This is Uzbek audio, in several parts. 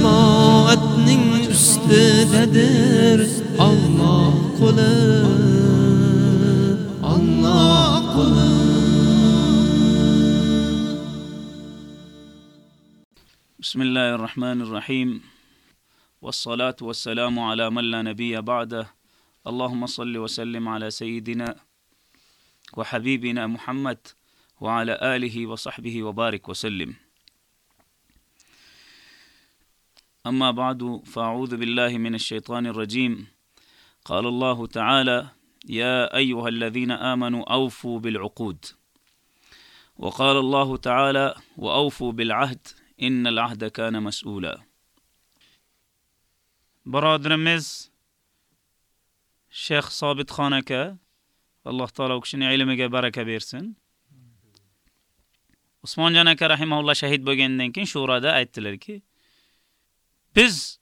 jamoatning ustidadir Alloh qo'li Alloh qo'li الله الرحمن الرحيم. والصلاة والسلام على من لا نبي بعده. اللهم صل وسلم على سيدنا وحبيبنا محمد وعلى آله وصحبه وبارك وسلم. أما بعد فأعوذ بالله من الشيطان الرجيم. قال الله تعالى يا أيها الذين آمنوا أوفوا بالعقود. وقال الله تعالى وأوفوا بالعهد إن العهد كان مسؤولا. براد رمز شيخ صابت خانك الله تعالى وكشني علمك بركة بيرسن. Osmonjon aka rahimulloh shahid bo'lgandan keyin shurada aytdilarki biz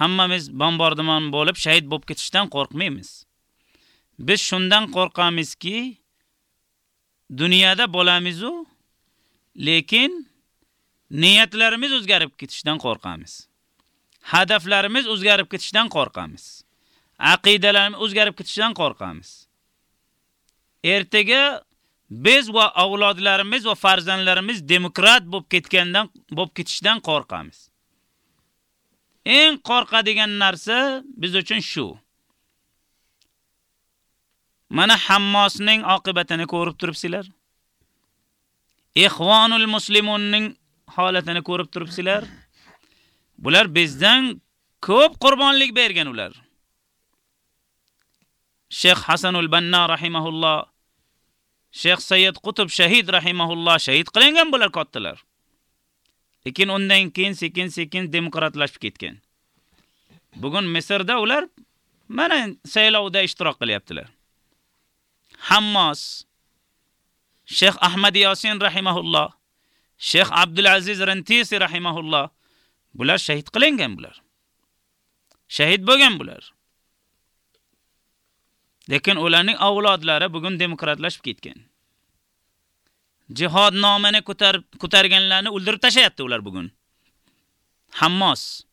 hammamiz bombardimon bo'lib shahid bo'lib ketishdan qo'rqmaymiz. Biz shundan qo'rqamizki, dunyoda bo'lamiz-u, lekin niyatlarimiz o'zgarib ketishdan qo'rqamiz. Hadaflarimiz o'zgarib ketishdan qo'rqamiz. Aqidalarimiz o'zgarib ketishdan qo'rqamiz. Ertaga biz va avlodlarimiz va farzandlarimiz demokrat bo'lib ketgandan bo'lib ketishdan qo'rqamiz. Eng qo'rqadigan narsa biz uchun shu. Mana Hammosning oqibatini ko'rib turibsizlar. Ikhvanul muslimunning holatini ko'rib turibsizlar. Bular bizdan ko'p qurbonlik bergan ular. Sheyx Hasanul Banna rahimahulloh, Sheyx Sayyid Qutb shahid rahimahulloh shahid qilingan bular kattalar. Lekin undan keyin sekin-sekin demokratlashib ketgan. Bugun Misrda ular mana saylovda ishtirok qilyaptilar. Hammos Sheyx Ahmad Yosin rahimahulloh, Sheyx Abdulaziz Rantisi rahimahulloh bular shahid qilingan bular. Shahid bo'lgan bular. Lekin ularning avlodlari bugun demokratlashib ketgan. Jihad nomini ko'tar ko'targanlarni o'ldirib tashlayapti ular bugun. Hammos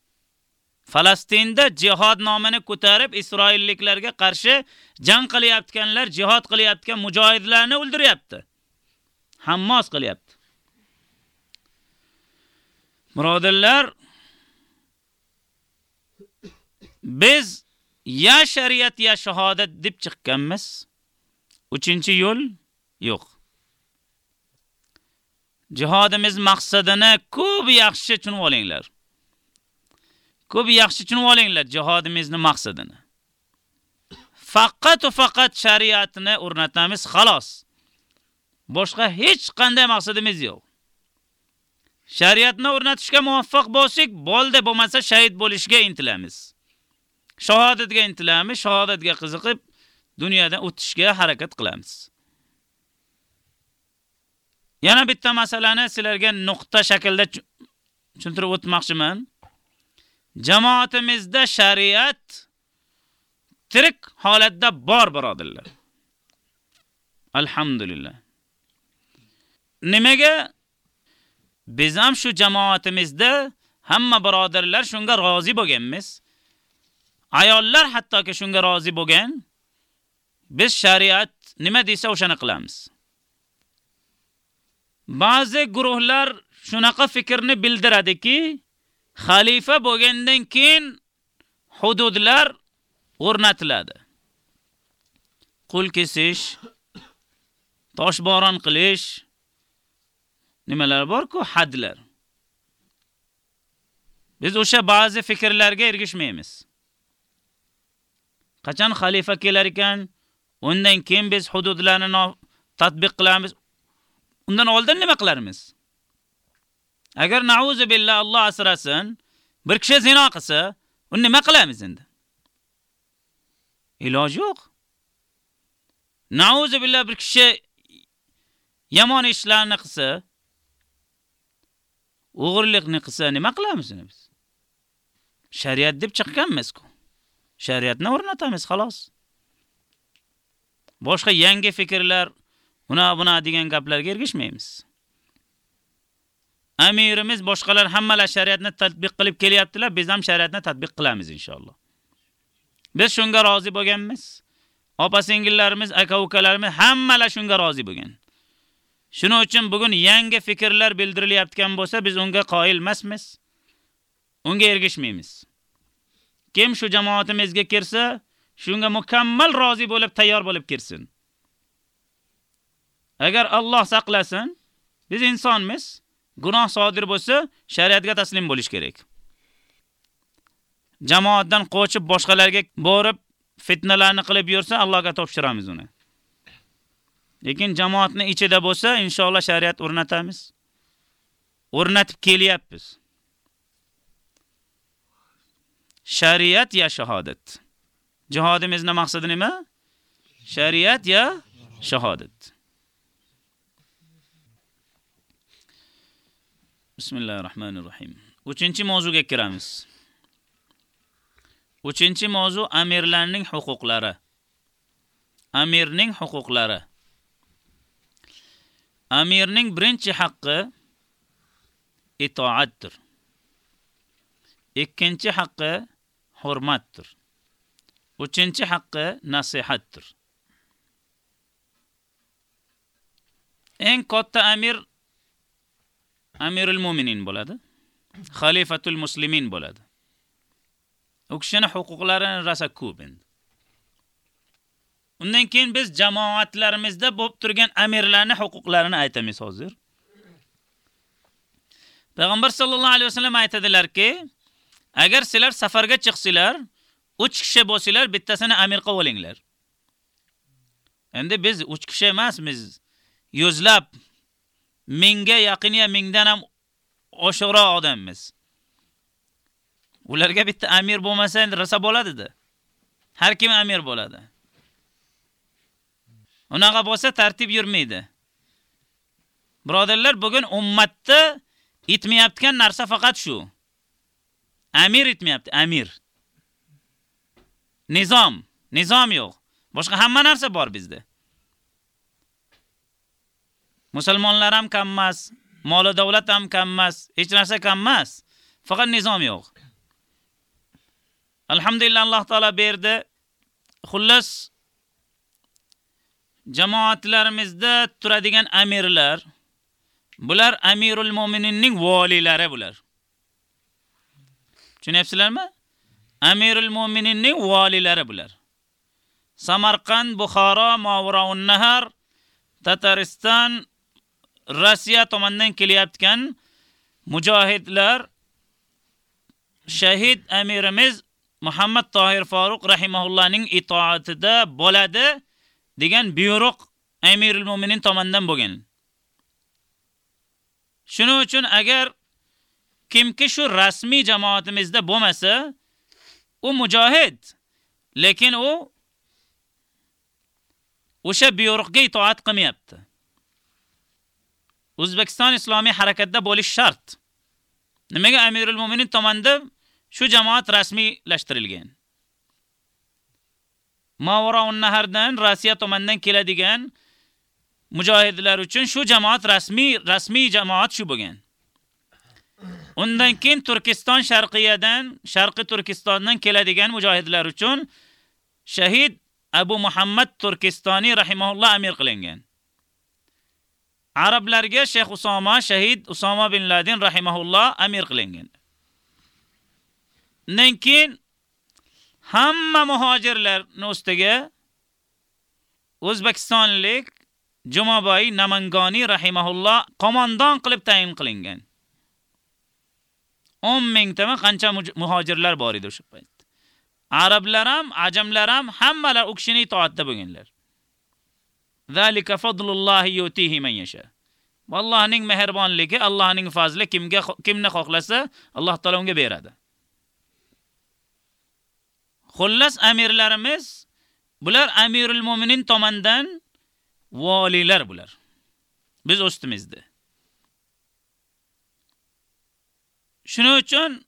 Falastinda jihad nomini ko'tarib Isroilliklarga qarshi jang qilyaptganlar, jihad qilyotgan mujohidlarni o'ldiryapti. Hammos qilyapti. Murodillar biz ya shariat ya shahodat deb chiqqanmiz. 3-yo'l yo'q. Jihodimiz maqsadini ko'p yaxshi tushunib olinglar. Ko'p yaxshi tushunib olinglar jihodimizning maqsadini. Faqat va faqat shariatni o'rnatamiz xolos. Boshqa hech qanday maqsadimiz yo'q. Shariatni o'rnatishga muvaffaq bo'lsak, bo'ldi, bo'lmasa shahid bo'lishga intilamiz. Shahodatga intilamiz, shahodatga qiziqib dunyodan o'tishga harakat qilamiz. Yana bitta masalani sizlarga nuqta shaklda tushuntirib o'tmoqchiman. Jamoatimizda shariat tirik holatda bor birodirlar. Alhamdulillah. Nimaga biz ham shu jamoatimizda hamma birodarlar shunga rozi bo'lganmiz. Ayollar hattoki shunga rozi bo'lgan. Biz shariat nima desa o'shani qilamiz. Ba'zi guruhlar shunaqa fikrni bildiradiki, xalifa bo'lgandan keyin hududlar o'rnatiladi. Qul kesish, toshboron qilish, nimalar bor-ku, hadlar. Biz o'sha ba'zi fikrlarga ergishmaymiz. Qachon xalifa kelar ekan, undan keyin biz hududlarni tatbiq qilamiz. Undan oldin nima qilarmiz? Agar nauzu billah Alloh asrasin, bir kishi zino qilsa, uni nima qilamiz endi? Iloj yo'q. Nauzu billah bir kishi yomon ishlarni qilsa, o'g'irlikni qilsa nima qilamiz biz? Shariat deb chiqqanmiz-ku. Shariatni o'rnatamiz xolos. Boshqa yangi fikrlar, buna buna degan gaplarga ergishmaymiz. Amirimiz boshqalar hammalar shariatni tatbiq qilib kelyaptilar, biz ham shariatni tatbiq qilamiz inshaalloh. Biz shunga rozi bo'lganmiz. Opa-singillarimiz, aka-ukalarimiz hammalar shunga rozi bo'lgan. Shuning uchun bugun yangi fikrlar bildirilayotgan bo'lsa, biz unga qoyil emasmiz. Unga ergishmaymiz. Kim shu jamoatimizga kirsa, shunga mukammal rozi bo'lib, tayyor bo'lib kirsin. Agar Alloh saqlasin, biz insonmiz, gunoh sodir bo'lsa, shariatga taslim bo'lish kerak. Jamoatdan qochib boshqalarga borib fitnalarni qilib yursa, Allohga topshiramiz uni. Lekin jamoatning ichida bo'lsa, inshaalloh shariat o'rnatamiz. O'rnatib kelyapmiz. Shariat ya shahodat. Jihodimizning maqsadi nima? Shariat ya shahodat. Bismillahirrohmanirrohim. 3-chi mavzuga kiramiz. 3-chi mavzu amirlarning huquqlari. Amirning huquqlari. Amirning birinchi haqqi itoatdir. Ikkinchi haqqi hurmatdir. Uchinchi haqqi nasihatdir. Eng katta amir Amirul Mu'minin bo'ladi. Xalifatul muslimin bo'ladi. U kishining huquqlarini rasa ko'p endi. Undan keyin biz jamoatlarimizda bo'lib turgan amirlarning huquqlarini aytamiz hozir. Payg'ambar sallallohu alayhi vasallam aytadilar-ki, agar sizlar safarga chiqsizlar, 3 kishi bo'lsizlar, bittasini amir qilib olinglar. Endi biz 3 kishi emasmiz. Yuzlab mingga yaqin ya mingdan ham oshiqroq odammiz. Ularga bitta amir bo'lmasa endi rasa bo'ladi-da. Har kim amir bo'ladi. Unaqa bo'lsa tartib yurmaydi. Birodarlar, bugun ummatni itmayotgan narsa faqat shu. Amir itmayapti, amir. Nizom, nizom yo'q. Boshqa hamma narsa bor bizda. Musulmonlar ham kam emas, moli davlat ham kam emas, hech narsa kam emas. Faqat nizom yo'q. Alhamdulillah Alloh taolo berdi. Xullas jamoatlarimizda turadigan amirlar bular Amirul Mu'mininning valilari bular. Tushunyapsizlarmi? Amirul Mu'mininning valilari bular. Samarqand, Buxoro, Mavraun Nahar, Tatariston, Rossiya tomonidan kelyaptigan mujohidlar shahid amirimiz Muhammad Tohir Faruq rahimahullohning itoatida bo'ladi degan buyruq Amirul Mu'minin tomonidan bo'lgan. Shuning uchun agar kimki shu rasmiy jamoatimizda bo'lmasa, u mujohid, lekin u o'sha buyruqga itoat qilmayapti. O'zbekiston islomiy harakatda bo'lish shart. Nimaga Amirul Mu'minin tomonidan shu jamoat rasmiylashtirilgan? Mavraun Nahardan Rossiya tomonidan keladigan mujohidlar uchun shu jamoat rasmiy rasmiy jamoat shu bo'lgan. Undan keyin Turkiston sharqiyadan, sharqi Turkistondan keladigan mujohidlar uchun shahid Abu Muhammad Turkistoni rahimahulloh amir qilingan. Arablarga Shayx Usoma shahid Usoma bin Ladin rahimahulloh amir qilingan. Undan keyin hamma muhojirlarning ustiga O'zbekistonlik Jumaboy Namangoni rahimahulloh qo'mondon qilib tayin qilingan. 10 mingtami qancha muhojirlar bor edi o'sha payt. Arablar ham, ajamlar ham hammalar u kishining itoatida bo'lganlar. Zalika fadlullohi yutihi man yasha. Allohning mehribonligi, Allohning fazli kimga kimni xohlasa, Alloh taolo unga beradi. Xullas amirlarimiz bular Amirul Mu'minin tomonidan valilar bular. Biz ustimizda. Shuning uchun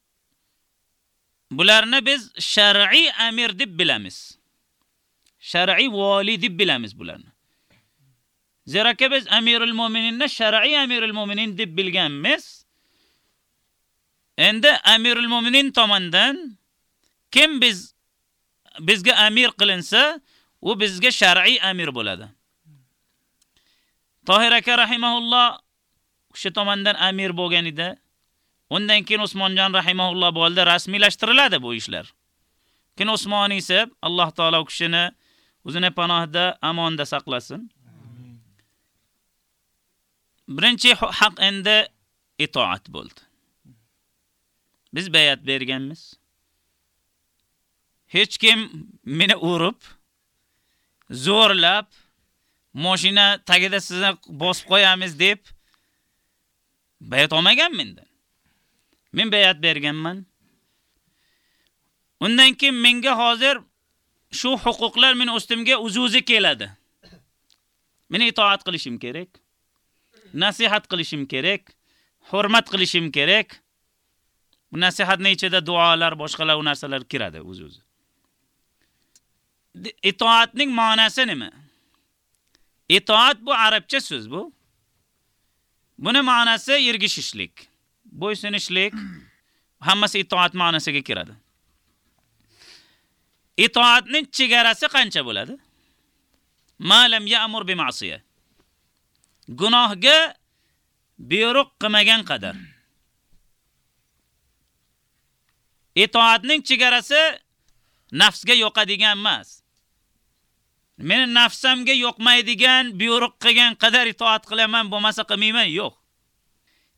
bularni biz shar'iy amir deb bilamiz. Shar'iy vali deb bilamiz bularni. Zeraki biz Amirul Mu'mininni shar'iy Amirul Mu'minin deb bilganmiz. Endi Amirul Mu'minin tomonidan kim biz bizga amir qilinsa, u bizga shar'iy amir bo'ladi. Tohir aka rahimahulloh kishi tomonidan amir bo'lgan edi. Undan keyin Usmonjon rahimahulloh bo'ldi, rasmiylashtiriladi bu ishlar. Keyin Usmoniy esa Alloh taolo kishini o'zini panohida amonda saqlasin. Birinchi haq endi itoat bo'ldi. Biz bayat berganmiz. Hech kim meni urib, zo'rlab, mashina tagida sizni bosib qo'yamiz deb bayat olmagan mendan. Men bayat berganman. Undan keyin menga hozir shu huquqlar men ustimga uzuzi keladi. Meni itoat qilishim kerak. Nasihat qilishim kerak. Hurmat qilishim kerak. Bu nasihatning ichida duolar, boshqalar narsalar kiradi o'z-o'zi. Itoatning ma'nosi nima? Itoat bu arabcha so'z bu. Buni ma'nosi ergishishlik. bo'ysunishlik hammasi itoat ma'nosiga kiradi. Itoatning chegarasi qancha bo'ladi? Ma lam ya'mur bi ma'siyah. Gunohga buyruq qilmagan qadar. Itoatning chegarasi nafsga yo'qadigan emas. Meni nafsamga yo'qmaydigan buyruq qilgan qadar itoat qilaman, bo'lmasa qilmayman, yo'q.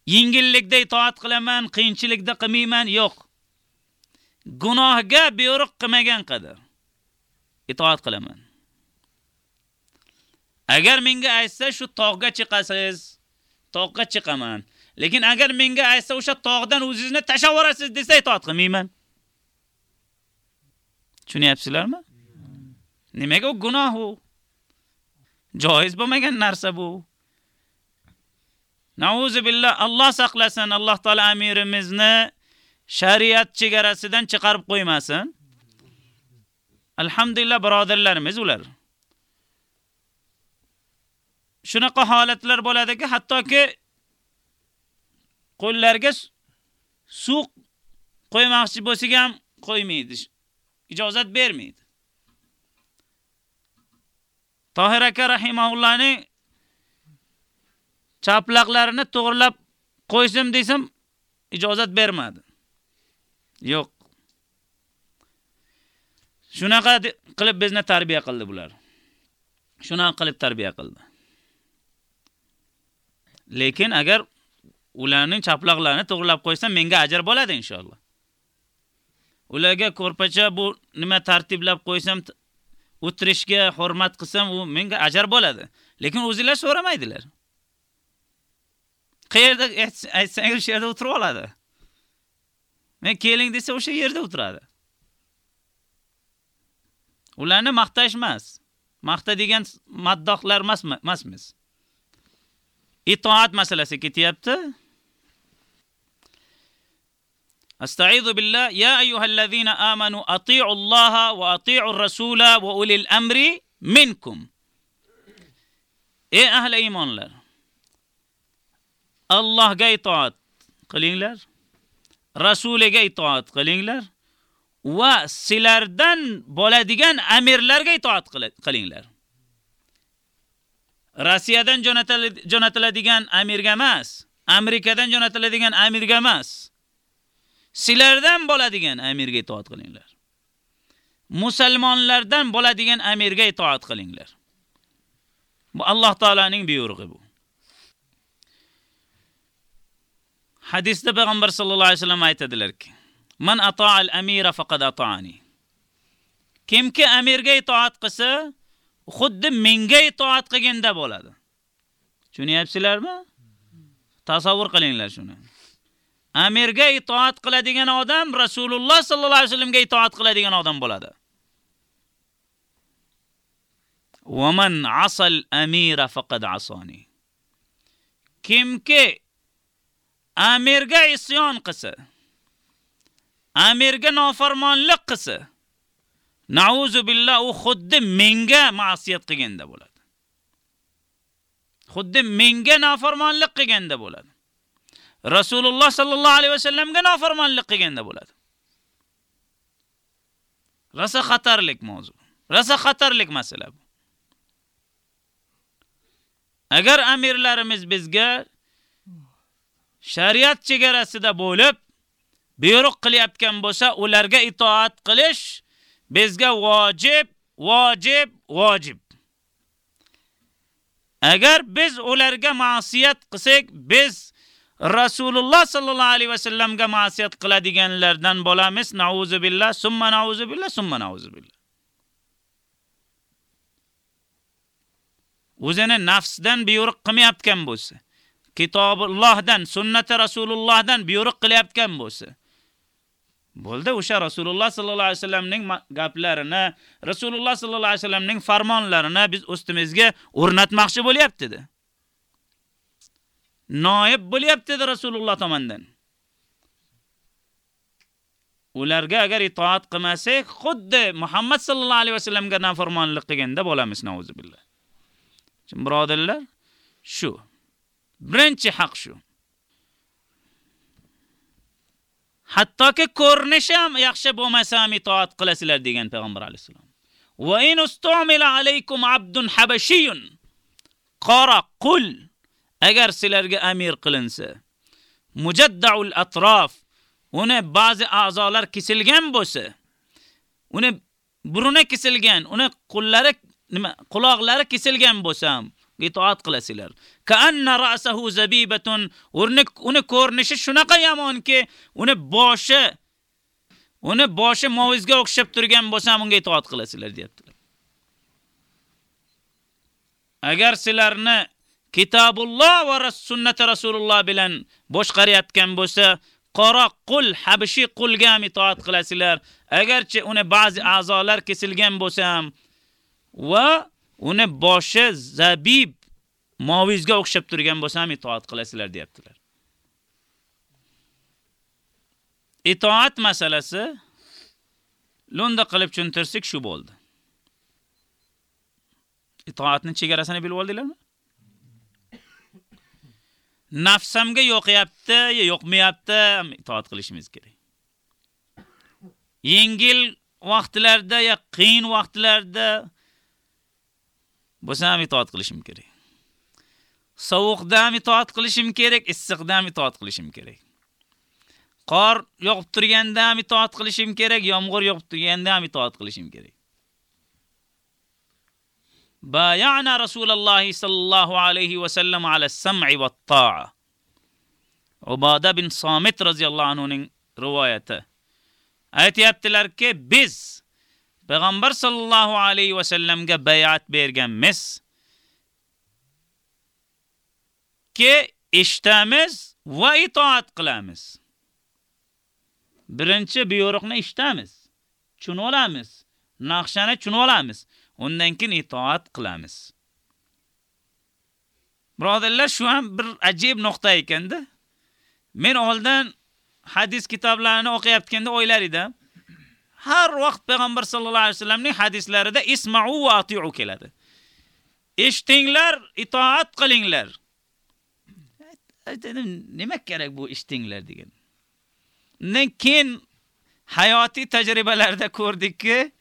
Yengillikda itoat qilaman, qiyinchilikda qilmayman, yo'q. Gunohga buyruq qilmagan qadar itoat qilaman. Agar menga aytsa shu tog'ga chiqasiz, tog'ga chiqaman. Lekin agar menga aytsa o'sha tog'dan o'zingizni tashlab yuborasiz desa itoat qilmayman. Tushunyapsizlarmi? Nimaga u gunoh u? Joiz bo'lmagan narsa bu. Nauzu billah Alloh saqlasin, Alloh taolo amirimizni shariat chegarasidan chiqarib qo'ymasin. Alhamdulillah birodarlarimiz ular. Shunaqa holatlar bo'ladiki, hattoki qo'llarga suv qo'ymoqchi bo'lsa ham qo'ymaydi. Ijozat bermaydi. Tohir aka rahimahullohning chaplaqlarini to'g'rilab qo'ysim desam, ijozat bermadi. Yo'q. Shunaqa qilib bizni tarbiya qildi bular. Shunaqa qilib tarbiya qildi. Lekin agar ularning chaplaqlarini to'g'rilab qo'ysam, menga ajr bo'ladi inshaalloh. Ularga ko'rpacha bu nima tartiblab qo'ysam, o'tirishga hurmat qilsam, u menga ajr bo'ladi. Lekin o'zinglar so'ramaydilar. Qayerda aytsangiz o'sha yerda o'tirib oladi. Men keling desa o'sha yerda o'tiradi. Ularni maqtash emas. Maqta degan maddohlar emas emasmiz. Itoat masalasi ketyapti. Astag'izu billah ya ayyuhallazina amanu ati'u Alloha va ati'u ar-rasula va ulil amri minkum. Ey ahli iymonlar. Allohga itoat qilinglar. Rasuliga itoat qilinglar va sizlardan bo'ladigan amirlarga itoat qilinglar. Rossiyadan jo'natiladigan amirga emas, Amerikadan jo'natiladigan amirga emas. Sizlardan bo'ladigan amirga itoat qilinglar. Musulmonlardan bo'ladigan amirga itoat qilinglar. Bu Alloh taolaning buyrug'i bu. Hadisda payg'ambar sollallohu alayhi vasallam aytadilarki: "Man ato'al amira faqad ata'ani." Kimki amirga itoat qilsa, xuddi menga itoat qilganda bo'ladi. Tushunyapsizlarmi? Tasavvur qilinglar shuni. Amirga itoat qiladigan odam Rasululloh sallallohu alayhi vasallamga itoat qiladigan odam bo'ladi. Wa man asal amira faqad asani. Kimki amirga isyon qilsa, amirga nofarmonlik qilsa, nauzu billah u xuddi menga ma'siyat qilganda bo'ladi. Xuddi menga nofarmonlik qilganda bo'ladi. Rasululloh sallallohu alayhi vasallamga nofarmonlik qilganda bo'ladi. Rasa xatarlik mavzu. Rasa xatarlik masala bu. Agar amirlarimiz bizga shariat chegarasida bo'lib buyruq qilyotgan bo'lsa, ularga itoat qilish bizga vojib, vojib, vojib. Agar biz ularga ma'siyat qilsak, biz Rasululloh sallallohu alayhi vasallamga ma'siyat qiladiganlardan bo'lamiz. Nauzu billah, summa nauzu billah, summa nauzu billah. O'zini nafsdan buyruq qilmayotgan bo'lsa, kitobullohdan, sunnati Rasulullohdan buyruq qilyapgan bo'lsa, bo'ldi o'sha Rasululloh sallallohu alayhi vasallamning gaplarini, Rasululloh sallallohu alayhi vasallamning farmonlarini biz ustimizga o'rnatmoqchi bo'lyapti dedi. Noib bo'lyapti dedi Rasululloh tomonidan. Ularga agar itoat qilmasak, xuddi Muhammad sallallohu alayhi vasallamga nafarmonlik qilganda bo'lamiz, nauzubillah. Birodarlar, shu. Birinchi haq shu. Hattoki ko'rinishi ham yaxshi bo'lmasa ham itoat qilasizlar degan payg'ambar alayhisalom. Va in ustumila alaykum abdun habashiyun qara qul agar sizlarga amir qilinsa mujaddaul atrof uni ba'zi a'zolar kesilgan bo'lsa uni buruni kesilgan uni qo'llari nima quloqlari kesilgan bo'lsa ham itoat qilasizlar. Ka'anna ra'sahu zabibatun uni uni ko'rinishi shunaqa yomonki, uni boshi uni boshi movizga o'xshab turgan bo'lsa ham unga itoat qilasizlar, deyaptilar. Agar sizlarni Kitobulloh va sunnati Rasululloh bilan boshqarayotgan bo'lsa, qora qul habishi qulga ham itoat qilasizlar. Agarchi uni ba'zi a'zolar kesilgan bo'lsa ham va uni boshi zabib movizga o'xshab turgan bo'lsa ham itoat qilasizlar deyaptilar. Itoat masalasi lo'nda qilib tushuntirsak shu bo'ldi. Itoatning chegarasini bilib oldinglarmi? Nafsamga yo'qyapti, yo'qmayapti, itoat qilishimiz kerak. Yengil vaqtlarda ya qiyin vaqtlarda bo'lsa ham itoat qilishim kerak. Sovuqdam ham itoat qilishim kerak, issiqda ham itoat qilishim kerak. Qor yog'ib turganda ham itoat qilishim kerak, yomg'ir yog'ib turganda ham itoat qilishim kerak. Bayana Rasululloh sallallohu alayhi va sallam ala sam'i va ta'a. Ubada bin Somit radhiyallohu anhu ning rivoyati. Aytayaptilarki, biz Payg'ambar sallallohu alayhi va sallamga bay'at berganmiz. Ikki eshitamiz va itoat qilamiz. Birinchi buyruqni eshitamiz, tushunib olamiz, naqshani tushunib olamiz, undan keyin itoat qilamiz. Birodarlar, shu ham bir ajib nuqta ekanda. Men oldin hadis kitoblarini o'qiyotganda o'ylar edim. har vaqt payg'ambar sallallohu alayhi vasallamning hadislarida isma'u va ati'u keladi. Eshitinglar, itoat qilinglar. Aytdim, nima kerak bu ishtinglar degan. Undan keyin hayotiy tajribalarda ko'rdikki,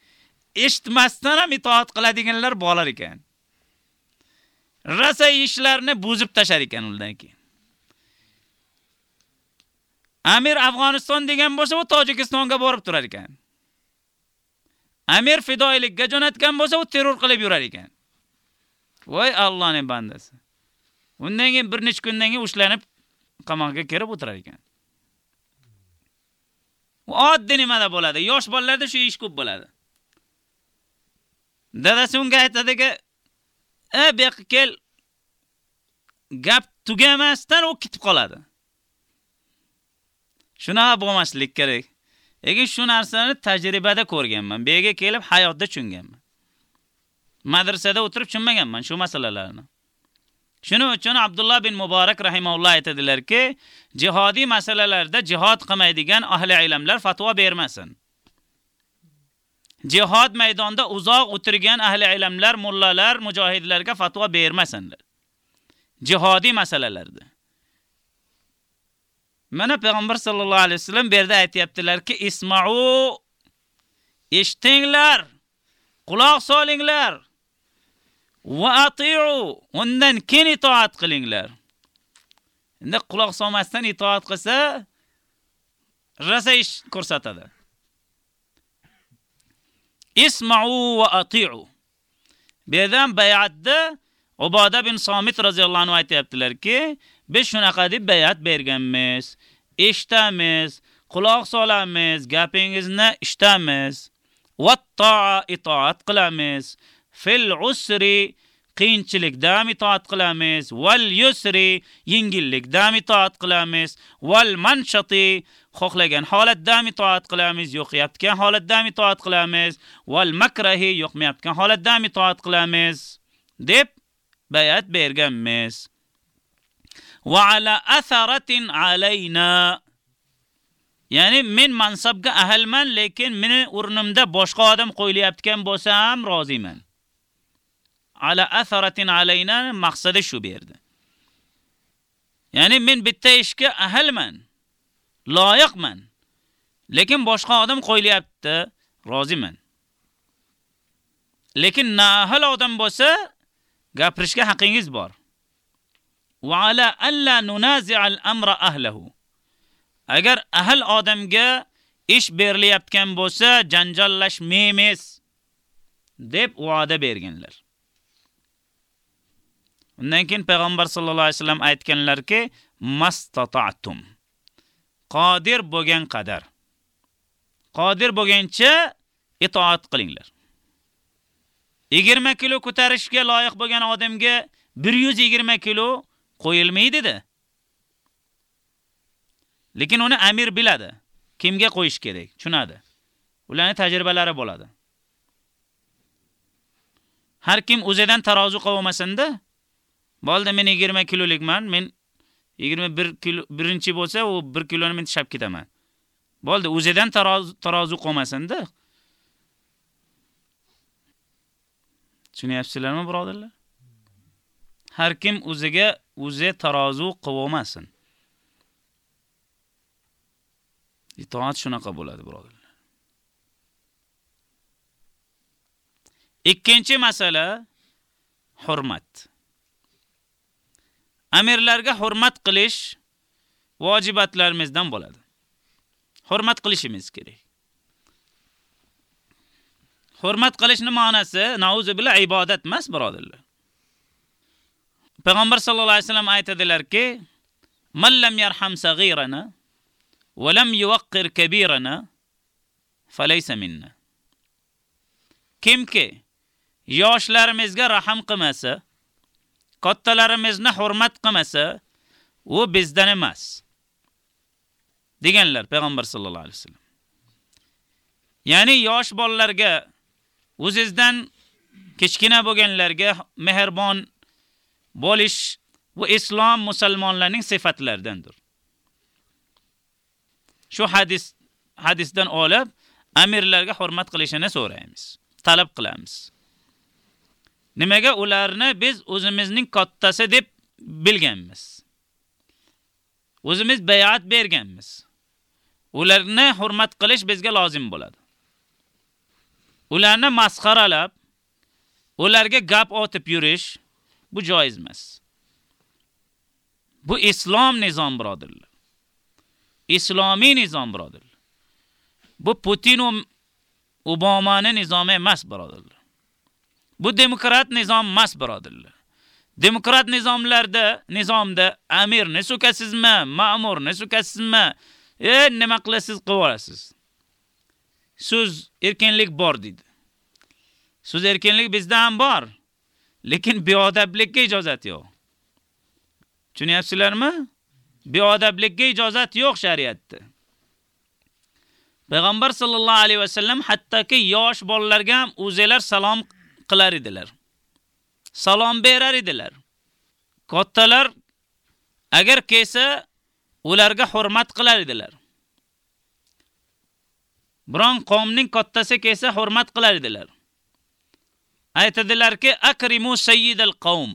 eshitmasdan ham itoat qiladiganlar bo'lar ekan. Rasa ishlarni buzib tashar ekan undan keyin. Amir Afg'oniston degan bo'lsa, u Tojikistonga borib turar ekan. Amir fidoilikka jo'natgan bo'lsa, u terror qilib yurar ekan. Voy Allohning bandasi. Undan keyin bir necha kundan keyin ushlanib qamoqqa kirib o'tirar ekan. U oddiy nimada bo'ladi? Yosh bolalarda shu ish ko'p bo'ladi. Dadasi unga aytadiki, "E, bu yoqqa kel. gap tugamasdan u ketib qoladi. Shunaqa bo'lmaslik kerak. Lekin shu narsani tajribada ko'rganman. Bu yerga kelib hayotda tushunganman. Madrasada o'tirib tushunmaganman shu masalalarni. Shuning uchun Abdullah bin Muborak rahimahulloh aytadilarki, jihodiy masalalarda jihod qilmaydigan ahli ilmlar fatvo bermasin. Jihod maydonida uzoq o'tirgan ahli ilmlar, mullalar, mujohidlarga fatvo bermasinlar. Jihodiy masalalarda. Mana payg'ambar sallallohu alayhi vasallam bu yerda aytayaptilarki, isma'u eshtinglar, quloq solinglar. Va ati'u undan keyin itoat qilinglar. Endi quloq solmasdan itoat qilsa, rasa ish ko'rsatadi. Isma'u va ati'u. Bu yerdan bay'atda Uboda bin Somit roziyallohu anhu aytayaptilarki, biz shunaqa deb bay'at berganmiz. Eshitamiz, quloq solamiz, gapingizni eshitamiz. Va itoat qilamiz. Fil usri qiyinchilikda itoat qilamiz. Val yusri yengillikda itoat qilamiz. Val manshati xohlagan holatda itoat qilamiz, yo'qyaptgan holatda itoat qilamiz. Val makrahi yo'qmayotgan holatda itoat qilamiz deb bayat berganmiz. Va ala atharatin alayna Ya'ni men mansabga ahlman, lekin meni o'rnimda boshqa odam qo'yilayotgan bo'lsa ham roziman. Ala atharatin alayna maqsadi shu berdi. Ya'ni men bitta ishga ahlman, loyiqman. Lekin boshqa odam qo'yilyapti, roziman. Lekin nahal odam bo'lsa, gapirishga haqingiz bor. Va ala alla nunazi'al amra ahlihi. Agar ahl odamga ish berilayotgan bo'lsa, janjallashmaymiz deb va'da berganlar. Undan keyin payg'ambar sollallohu alayhi vasallam aytganlarki, mastata'tum. Qodir bo'lgan qadar. Qodir bo'lgancha itoat qilinglar. 20 kilo ko'tarishga loyiq bo'lgan odamga 120 kilo qo'yilmaydi dedi Lekin uni amir biladi. Kimga qo'yish kerak, tushunadi. Ularning tajribalari bo'ladi. Har kim o'zidan tarozi qilmasin-da. Bo'ldi, men 20 kilolikman, men 21 kilo birinchi bo'lsa, u 1 kiloni men tashab ketaman. Bo'ldi, o'zidan tarozi tarozi qolmasin-da. Tushunyapsizlarmi, birodarlar? Har kim o'ziga o'zi tarozi qilib. Itoat shunaqa bo'ladi, birodarlar. Ikkinchi masala hurmat. Amirlarga hurmat qilish vojibatlarimizdan bo'ladi. Hurmat qilishimiz kerak. Hurmat qilishni ma'nosi nauzu billah ibodat emas, birodarlar. Payg'ambar sallallohu alayhi vasallam aytadilarki, "Man lam yarham saghirana va lam yuwaqqir kabirana falaysa minna." Kimki yoshlarimizga raham qilmasa, kattalarimizni hurmat qilmasa, u bizdan emas. deganlar payg'ambar sallallohu alayhi vasallam. Ya'ni yosh bolalarga o'zingizdan kichkina bo'lganlarga mehribon bo'lish bu islom musulmonlarning sifatlaridandir. Shu hadis hadisdan olib amirlarga hurmat qilishini so'raymiz, talab qilamiz. Nimaga ularni biz o'zimizning kattasi deb bilganmiz? O'zimiz bay'at berganmiz. Ularni hurmat qilish bizga lozim bo'ladi. Ularni masxaralab, ularga gap otib yurish bu joiz emas. Bu islom nizom birodirlar. Islomiy nizom birodirlar. Bu Putin va Obamaning nizomi emas birodirlar. Bu demokrat nizom emas birodirlar. Demokrat nizomlarda, nizomda amirni so'kasizmi, ma'murni so'kasizmi, e nima qilasiz qilib olasiz. So'z erkinlik bor dedi. So'z erkinlik bizda ham bor. Lekin beodablikka ijozat yo'q. Tushunyapsizlarmi? Beodablikka ijozat yo'q shariatda. Payg'ambar sallallohu alayhi va sallam hattoki yosh bolalarga ham o'zinglar salom qilar edilar. Salom berar edilar. Kattalar agar kelsa, ularga hurmat qilar edilar. Biron qavmning kattasi kelsa hurmat qilar edilar. Aytadilarki, akrimu sayyidal qavm.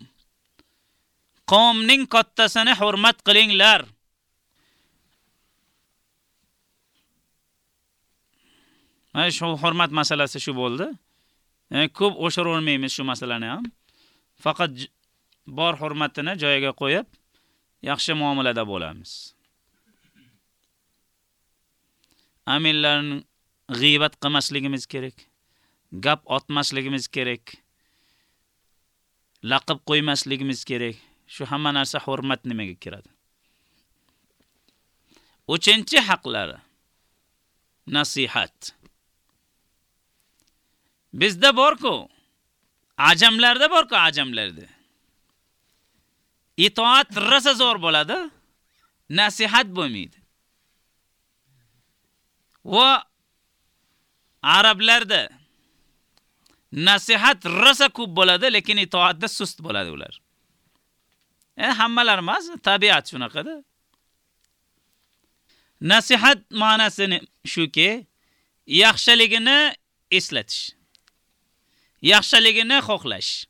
Qavmning kattasini hurmat qilinglar. Mana shu hurmat masalasi shu bo'ldi. E, ko'p o'shiravermaymiz shu masalani ham. Faqat bor hurmatini joyiga qo'yib, yaxshi muomalada bo'lamiz. amillarni g'iybat qilmasligimiz kerak. Gap otmasligimiz kerak. Laqib qo'ymasligimiz kerak. Shu hamma narsa hurmat nimaga kiradi? uchinchi haqlari. Nasihat. Bizda bor-ku. Ajamlarda bor-ku, ajamlarda. Itoat rosa zo'r bo'ladi, nasihat bo'lmaydi. Va arablarda nasihat rasa ko'p bo'ladi, lekin itoatda sust bo'ladi ular. E, hammalar emas, tabiat shunaqada. Nasihat ma'nosi shuki, yaxshiligini eslatish. Yaxshiligini xohlash.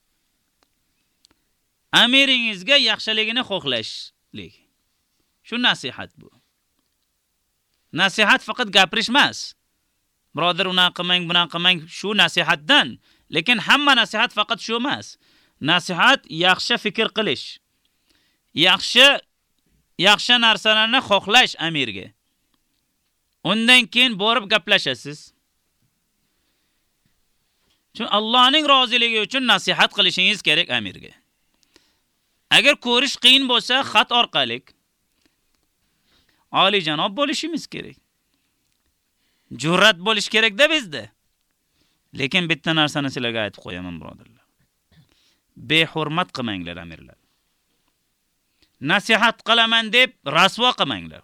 Amiringizga yaxshiligini xohlashlik. Shu nasihat bu. Nasihat faqat gapirish emas. Birodar unaqa qilmang, bunaqa qilmang, shu nasihatdan. Lekin hamma nasihat faqat shu emas. Nasihat yaxshi fikr qilish. Yaxshi yaxshi narsalarni xohlash amirga. Undan keyin borib gaplashasiz. Chunki Allohning roziligi uchun nasihat qilishingiz kerak amirga. Agar ko'rish qiyin bo'lsa, xat orqali oliy janob bo'lishimiz kerak. Jur'at bo'lish kerak-da bizda. Lekin bitta narsani sizlarga aytib qo'yaman, birodarlar. Behurmat qilmanglar amirlar. Nasihat qilaman deb rasvo qilmanglar.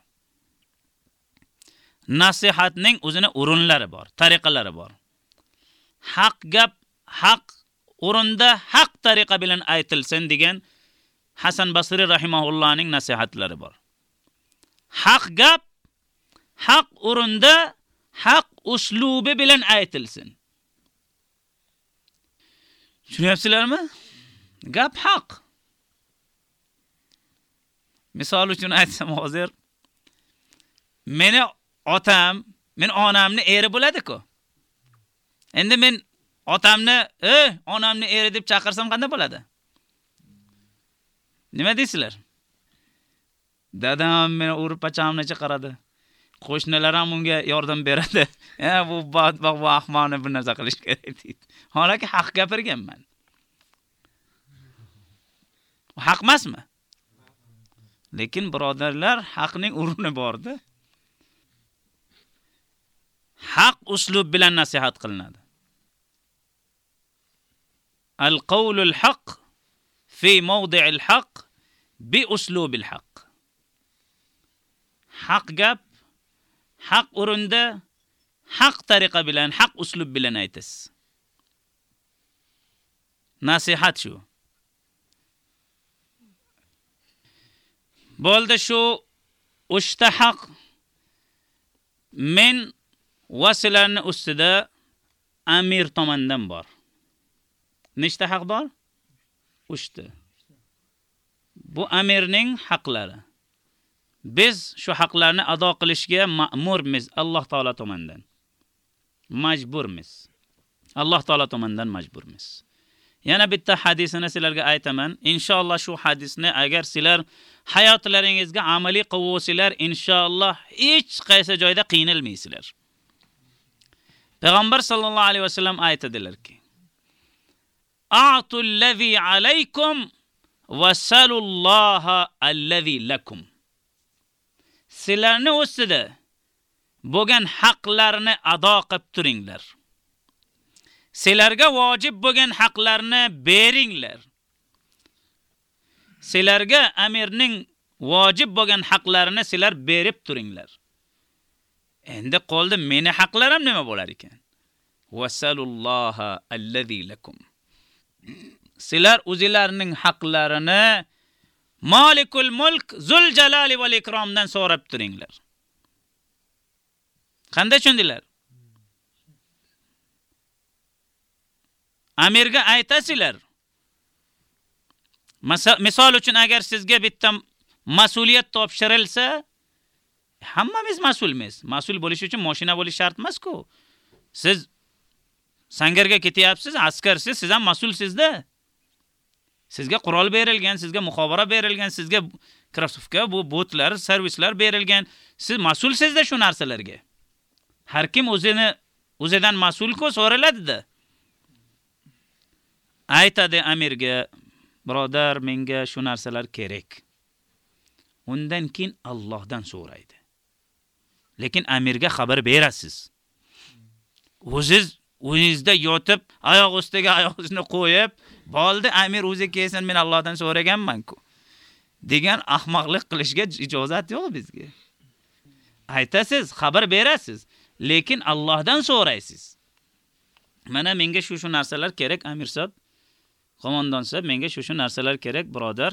Nasihatning o'zini o'rinlari bor, tariqalari bor. Haq gap haq o'rinda haq tariqa bilan aytilsin degan Hasan Basri rahimahullohning nasihatlari bor. Haq gap haq o'rinda haq uslubi bilan aytilsin. Tushunyapsizlarmi? Gap haq. Misol uchun aytsam hozir meni otam, men onamni eri bo'ladi-ku. Endi men otamni, "Ey, onamni eri" deb chaqirsam qanday bo'ladi? Nima deysizlar? Dadam meni urib pachamni qaradi. Qo'shnilar ham unga yordam beradi. "E, bu badbaxt bu ahmoqni bir narsa qilish kerak deydi. Holaki haq gapirganman. Haq emasmi? Lekin birodarlar, haqning o'rni bordi. Haq uslub bilan nasihat qilinadi. القول الحق في موضع الحق بأسلوب الحق. حق جاب حق أرندا حق طريقة بلان حق أسلوب بلان أيتس. نصيحات شو؟ بولد شو؟ أشتحق من وصلان استدا أمير تمندن بار Nechta haq bor? 3 ta. Bu amirning haqlari. Biz shu haqlarni ado qilishga ma'murmiz Alloh taolo tomonidan. Majburmiz. Alloh taolo tomonidan majburmiz. Yana bitta hadisini sizlarga aytaman. Inshaalloh shu hadisni agar sizlar hayotlaringizga amaliy qilsanglar, inshaalloh hech qaysi joyda qiynalmaysizlar. Payg'ambar sallallohu alayhi vasallam aytadilarki: a'tu allazi alaykum va salulloha allazi lakum. Sizlarni ustida bo'lgan haqlarni ado qilib turinglar. Sizlarga vojib bo'lgan haqlarni beringlar. sizlarga amirning vojib bo'lgan haqlarini sizlar berib turinglar. Endi qoldi meni haqlarim nima bo'lar ekan? Vasalulloha allazi lakum. Sizlar o'zingizlarning haqlarini Malikul mulk zul jalali val ikromdan so'rab turinglar. Qanday tushundilar? Amirga aytasizlar. Misol uchun agar sizga bitta mas'uliyat topshirilsa, hammamiz mas'ulmiz. Mas'ul bo'lish uchun mashina bo'lish shart emas-ku. Siz sangarga ketyapsiz, askarsiz, siz ham mas'ulsizda. Sizga qurol berilgan, sizga muxobara berilgan, sizga krasovka, bu botlar, servislar berilgan. Siz mas'ulsizda shu narsalarga. Har kim o'zini o'zidan mas'ul-ku so'raladi-da. Aytadi amirga, birodar, menga shu narsalar kerak. Undan keyin Allohdan so'raydi. Lekin amirga xabar berasiz. O'ziz o'zingizda yotib, oyoq ustiga oyog'ingizni qo'yib, bo'ldi, amir o'zi kelsin, men Allohdan so'raganman-ku. degan ahmoqlik qilishga ijozat yo'q bizga. Aytasiz, xabar berasiz, lekin Allohdan so'raysiz. Mana menga shu shu narsalar kerak, amir sob. Qo'mondon sob, menga shu shu narsalar kerak, birodar.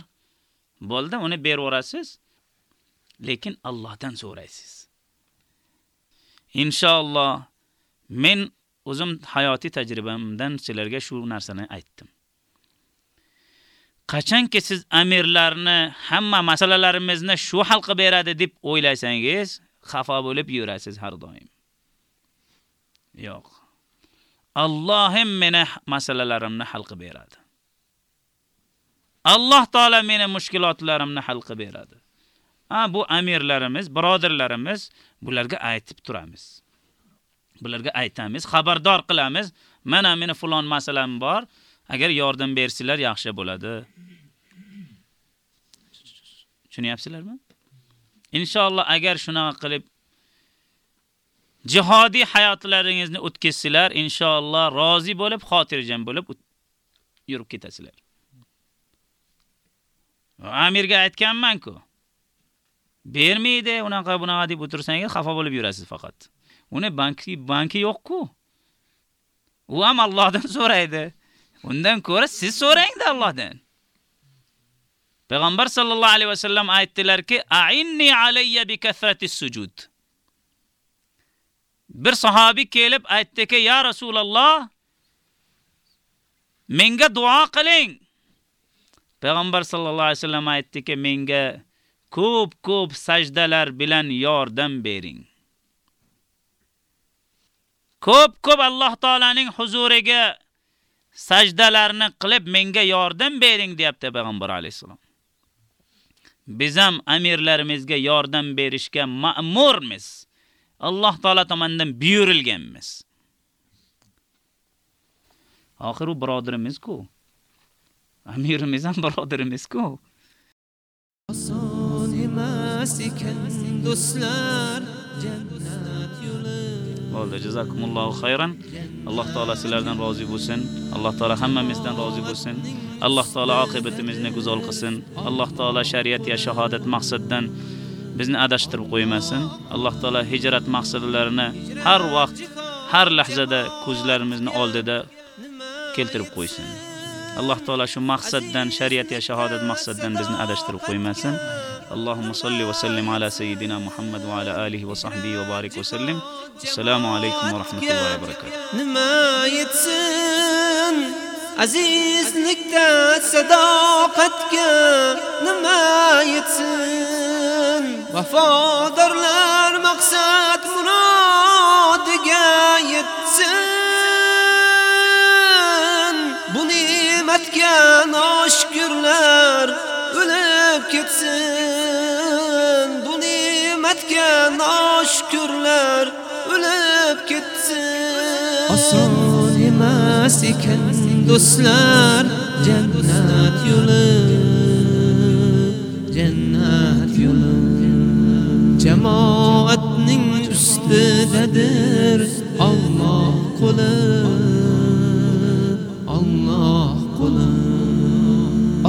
Bo'ldi, uni berib. Lekin Allohdan so'raysiz. Inshaalloh men o'zim hayotiy tajribamdan sizlarga shu narsani aytdim. Qachonki siz amirlarni hamma masalalarimizni shu hal qilib beradi deb o'ylasangiz, xafa bo'lib yurasiz har doim. Yo'q. Allohim meni masalalarimni hal qilib beradi. Alloh taolo meni mushkilotlarimni hal qilib beradi. Ha, bu amirlarimiz, birodarlarimiz bularga aytib turamiz. Bularga aytamiz, xabardor qilamiz. Mana meni fulon masalam bor. Agar yordam bersizlar yaxshi bo'ladi. Tushunyapsizlarmi? Inshaalloh agar shunaqa qilib jihodiy hayotlaringizni o'tkazsizlar, inshaalloh rozi bo'lib, xotirjam bo'lib yurib ketasizlar. Amirga aytganman-ku. Bermaydi, unaqa bunaqa deb o'tirsangiz xafa bo'lib yurasiz faqat. Uni banki banki yo'q-ku. U ham Allohdan so'raydi. Undan ko'ra siz so'rangda Allohdan. Payg'ambar sallallohu alayhi vasallam aytdilarki, "A'inni alayya bi kasratis sujud." Bir sahobi kelib aytdiki, "Ya Rasululloh, menga duo qiling." Payg'ambar sallallohu alayhi vasallam aytdiki, "Menga ko'p-ko'p sajdalar bilan yordam bering." Ko'p-ko'p Alloh taolaning huzuriga sajdalarni qilib menga yordam bering, deyapti Payg'ambar alayhisalom. Biz ham amirlarimizga yordam berishga ma'murmiz. Alloh taolo tomonidan buyurilganmiz. Oxir u birodirimiz-ku. Amirimiz ham birodirimiz-ku. Oson emas ekan do'stlar jannat Bo'ldi, jazakumullohu xayran. Alloh taolo sizlardan rozi bo'lsin. Alloh taolo hammamizdan rozi bo'lsin. Alloh taolo oqibatimizni go'zal qilsin. Alloh taolo shariat ya shahodat maqsaddan bizni adashtirib qo'ymasin. Alloh taolo hijrat maqsadlarini har vaqt, har lahzada ko'zlarimizni oldida keltirib qo'ysin. Alloh taolo shu maqsaddan, shariat ya shahodat maqsaddan bizni adashtirib qo'ymasin. اللهم صل وسلم على سيدنا محمد وعلى آله وصحبه وبارك وسلم السلام عليكم ورحمة الله وبركاته nima yetsin azizlikda sadoqatga nima yetsin vafodorlar maqsad murodiga yetsin bu ne'matga noshkurlar o'lib ketsin bu ne'matga noshkurlar o'lib ketsin. Oson emas ekan do'stlar jannat yo'li. Jannat yo'li. Jamoatning ustidadir Alloh qo'li. Alloh qo'li.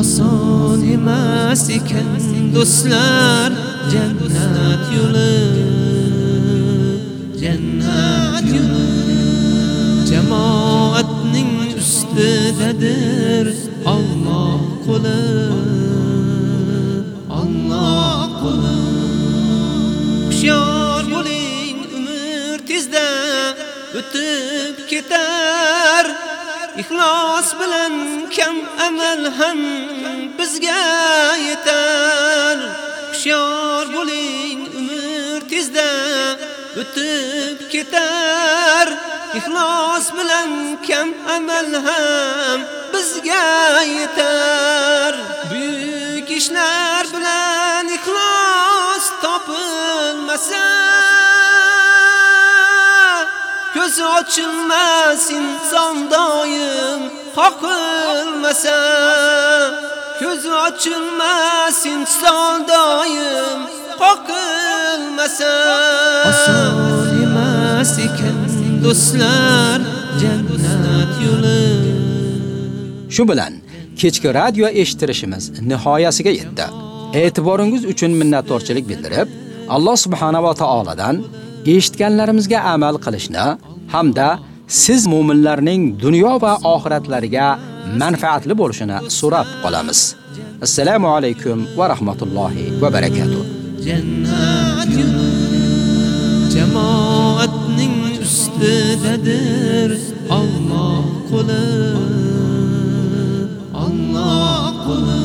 Oson Oson emas ekan do'stlar jannat yo'li jannat yo'li jamoatning ustidadir Alloh qo'li Alloh qo'li Hushyor bo'ling umr tezda o'tib ketar Ixlos bilan kam amal ham bizga yetar Hushyor bo'ling umr tezda o'tib ketar. Ixlos bilan kam amal ham bizga yetar. Buyuk ishlar bilan ixlos topilmasa Ko'z ochilmas inson doim qoqilmasa. Ko'z ochilmas inson doim qoqilmasa Oson emas ekan do'stlar jannat yo'li Shu bilan kechki radio eshittirishimiz nihoyasiga yetdi. E'tiboringiz uchun minnatdorchilik bildirib, Alloh subhanahu va taoladan eshitganlarimizga amal qilishni hamda siz mu'minlarning dunyo va oxiratlariga manfaatli bo'lishini so'rab qolamiz. Assalomu alaykum va rahmatullohi va barakatuh. Jannat jamoatning ustidadir Alloh qo'li. Alloh qo'li.